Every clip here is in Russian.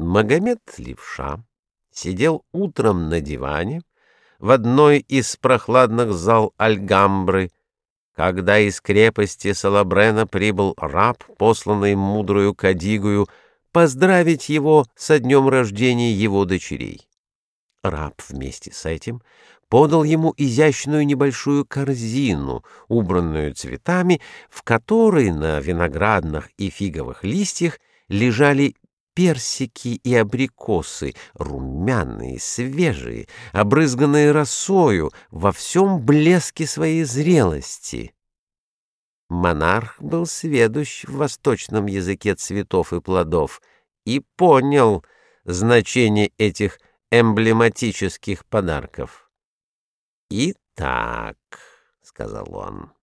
Магомед Левша сидел утром на диване в одной из прохладных зал Альгамбры, когда из крепости Салабрена прибыл раб, посланный мудрую Кадигую, поздравить его со днем рождения его дочерей. Раб вместе с этим подал ему изящную небольшую корзину, убранную цветами, в которой на виноградных и фиговых листьях лежали персики и абрикосы, румяные, свежие, обрызганные росою, во всем блеске своей зрелости. Монарх был сведущ в восточном языке цветов и плодов и понял значение этих эмблематических подарков. «Итак», — сказал он, —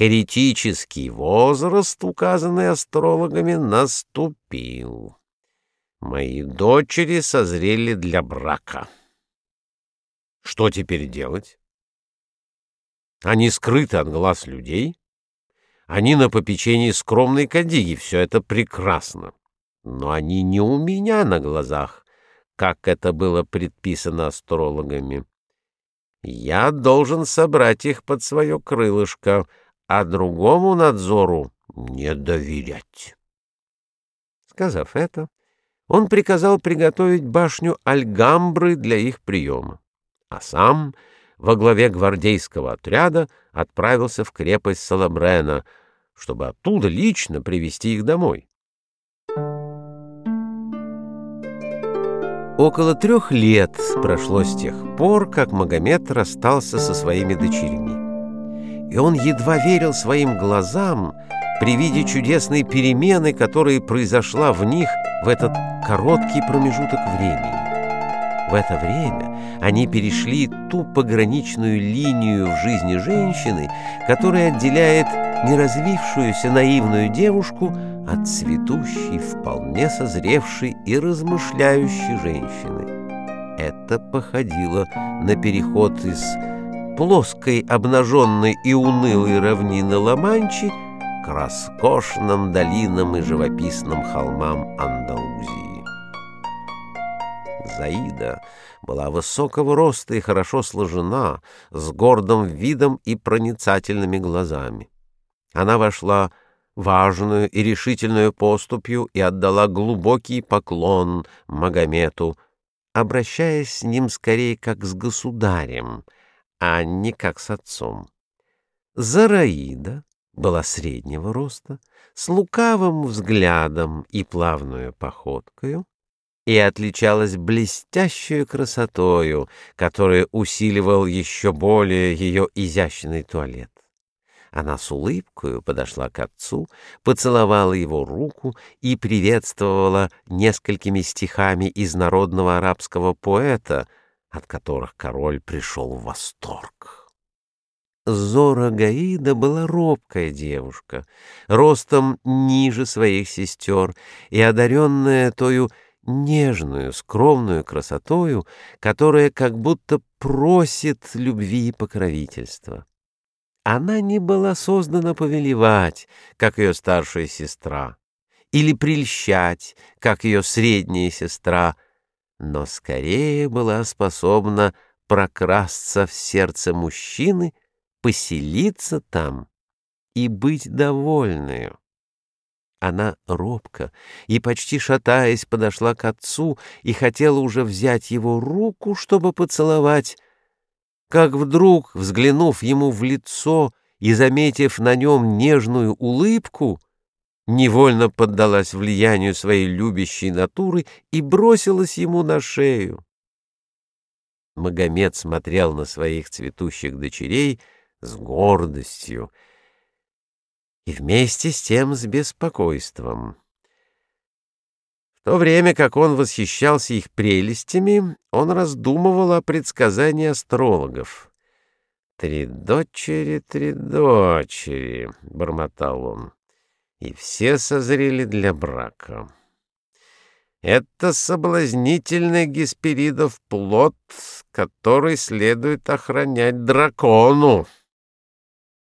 «критический возраст, указанный астрологами, наступил. Мои дочери созрели для брака. Что теперь делать? Они скрыты от глаз людей, они на попечении скромной кадиги, все это прекрасно. Но они не у меня на глазах, как это было предписано астрологами. Я должен собрать их под свое крылышко, а другому надзору не доверять. Сказав это, он приказал приготовить башню Альгамбры для их приема, а сам во главе гвардейского отряда отправился в крепость Салабрена, чтобы оттуда лично привести их домой. Около трех лет прошло с тех пор, как Магомед расстался со своими дочерьми. И он едва верил своим глазам при виде чудесной перемены, которая произошла в них в этот короткий промежуток времени. В это время они перешли ту пограничную линию в жизни женщины, которая отделяет неразвившуюся наивную девушку от цветущей, вполне созревшей и размышляющей женщины. Это походило на переход из плоской, обнаженной и унылой равнины Ла-Манчи к роскошным долинам и живописным холмам Андалузии. Заида была высокого роста и хорошо сложена, с гордым видом и проницательными глазами. Она вошла важную и решительную поступью и отдала глубокий поклон Магомету, обращаясь с ним скорее как с государем, а не как с отцом. Зараида была среднего роста, с лукавым взглядом и плавную походкою, и отличалась блестящей красотою, которая усиливал еще более ее изящный туалет. Она с улыбкой подошла к отцу, поцеловала его руку и приветствовала несколькими стихами из народного арабского поэта, от которых король пришел в восторг. Зора Гаида была робкая девушка, ростом ниже своих сестер и одаренная тою нежную, скромную красотою, которая как будто просит любви и покровительства. Она не была создана повелевать, как ее старшая сестра, или прельщать, как ее средняя сестра, но скорее была способна прокрасться в сердце мужчины, поселиться там и быть довольную. Она робко и почти шатаясь подошла к отцу и хотела уже взять его руку, чтобы поцеловать, как вдруг, взглянув ему в лицо и заметив на нем нежную улыбку, невольно поддалась влиянию своей любящей натуры и бросилась ему на шею. Магомед смотрел на своих цветущих дочерей с гордостью и вместе с тем с беспокойством. В то время как он восхищался их прелестями, он раздумывал о предсказании астрологов. «Три дочери, три дочери», — бормотал он, — «и все созрели для брака». Это соблазнительный Гесперидов плод, который следует охранять дракону.